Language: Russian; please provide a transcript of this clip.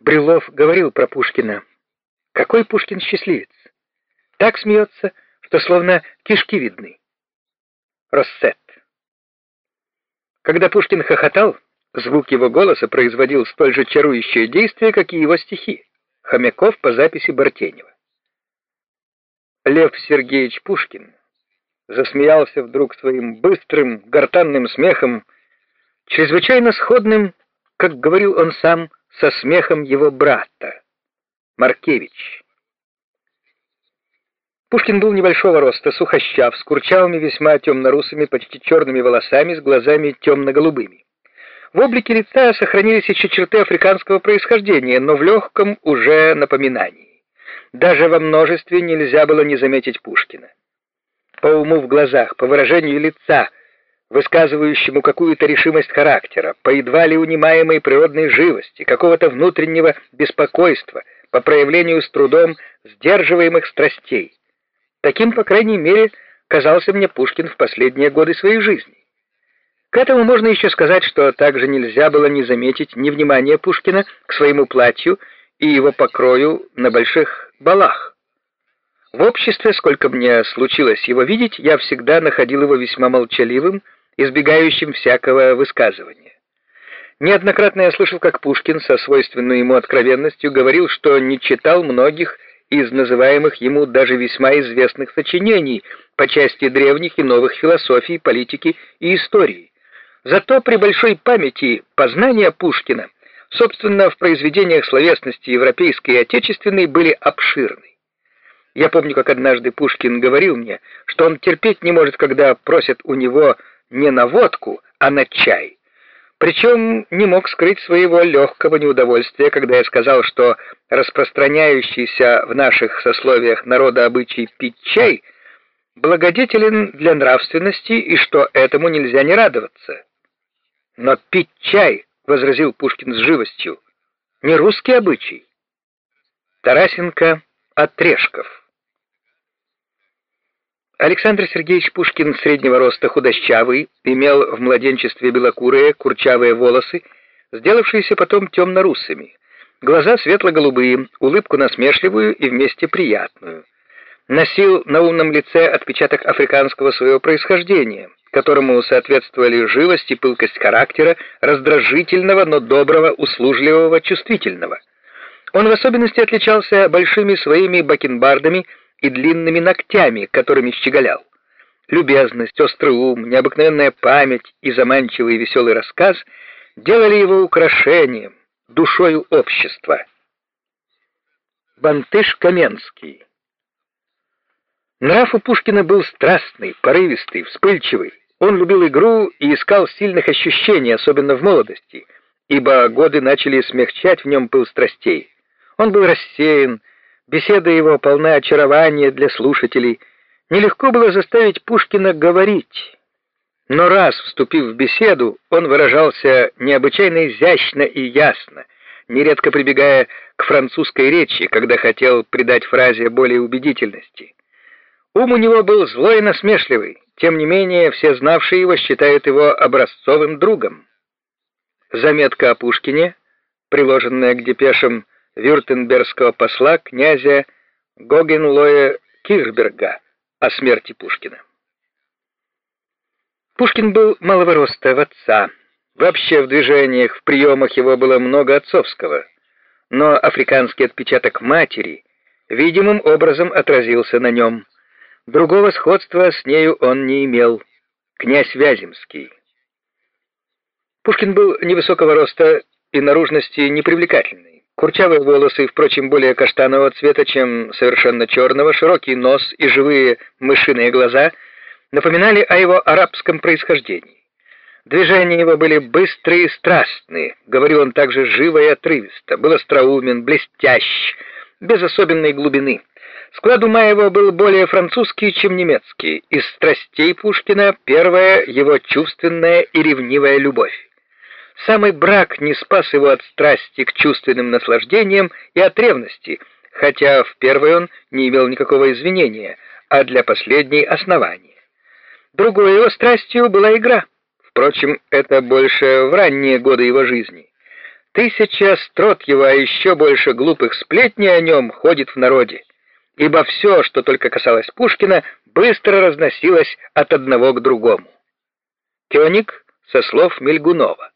Брюлов говорил про Пушкина. Какой Пушкин счастливец! Так смеется, что словно кишки видны. Россет. Когда Пушкин хохотал, звук его голоса производил столь же чарующее действие, как и его стихи. Хомяков по записи Бартенева. Лев Сергеевич Пушкин засмеялся вдруг своим быстрым, гортанным смехом, чрезвычайно сходным, как говорил он сам, со смехом его брата, Маркевич. Пушкин был небольшого роста, сухощав, с курчавыми весьма темно-русыми, почти черными волосами, с глазами темно-голубыми. В облике лица сохранились еще черты африканского происхождения, но в легком уже напоминании. Даже во множестве нельзя было не заметить Пушкина. По уму в глазах, по выражению лица, высказывающему какую-то решимость характера, по едва ли унимаемой природной живости, какого-то внутреннего беспокойства, по проявлению с трудом сдерживаемых страстей. Таким, по крайней мере, казался мне Пушкин в последние годы своей жизни. К этому можно еще сказать, что также нельзя было не заметить невнимание Пушкина к своему платью и его покрою на больших балах. В обществе, сколько мне случилось его видеть, я всегда находил его весьма молчаливым, избегающим всякого высказывания. Неоднократно я слышал, как Пушкин со свойственной ему откровенностью говорил, что не читал многих из называемых ему даже весьма известных сочинений по части древних и новых философий, политики и истории. Зато при большой памяти познания Пушкина, собственно, в произведениях словесности европейской и отечественной были обширны. Я помню, как однажды Пушкин говорил мне, что он терпеть не может, когда просят у него не на водку, а на чай. Причем не мог скрыть своего легкого неудовольствия, когда я сказал, что распространяющийся в наших сословиях народа обычай пить чай благодетелен для нравственности и что этому нельзя не радоваться. Но пить чай, возразил Пушкин с живостью, не русский обычай. Тарасенко Отрешков Александр Сергеевич Пушкин среднего роста худощавый, имел в младенчестве белокурые, курчавые волосы, сделавшиеся потом темно-русыми, глаза светло-голубые, улыбку насмешливую и вместе приятную. Носил на умном лице отпечаток африканского своего происхождения, которому соответствовали живость и пылкость характера, раздражительного, но доброго, услужливого, чувствительного. Он в особенности отличался большими своими бакенбардами, и длинными ногтями, которыми щеголял. Любезность, острый ум, необыкновенная память и заманчивый веселый рассказ делали его украшением, душою общества. Бантыш Каменский Нрав у Пушкина был страстный, порывистый, вспыльчивый. Он любил игру и искал сильных ощущений, особенно в молодости, ибо годы начали смягчать в нем пыл страстей. Он был рассеян, Беседа его полна очарования для слушателей. Нелегко было заставить Пушкина говорить. Но раз, вступив в беседу, он выражался необычайно изящно и ясно, нередко прибегая к французской речи, когда хотел придать фразе более убедительности. Ум у него был злой и насмешливый, тем не менее все знавшие его считают его образцовым другом. Заметка о Пушкине, приложенная к депешам вюртембергского посла князя Гогенлоя Кирберга о смерти Пушкина. Пушкин был малого роста в отца. Вообще в движениях, в приемах его было много отцовского. Но африканский отпечаток матери видимым образом отразился на нем. Другого сходства с нею он не имел. Князь Вяземский. Пушкин был невысокого роста и наружности непривлекательный. Курчавые волосы, впрочем, более каштанового цвета, чем совершенно черного, широкий нос и живые мышиные глаза напоминали о его арабском происхождении. Движения его были быстрые и страстные, говорил он также живо и отрывисто, был остроумен, блестящ, без особенной глубины. Склад ума его был более французский, чем немецкий. Из страстей Пушкина первая его чувственная и ревнивая любовь. Самый брак не спас его от страсти к чувственным наслаждениям и от ревности, хотя в первой он не имел никакого извинения, а для последней основания. Другой его страстью была игра. Впрочем, это больше в ранние годы его жизни. Тысяча острот его, а еще больше глупых сплетней о нем ходит в народе, ибо все, что только касалось Пушкина, быстро разносилось от одного к другому. Кёник со слов Мельгунова.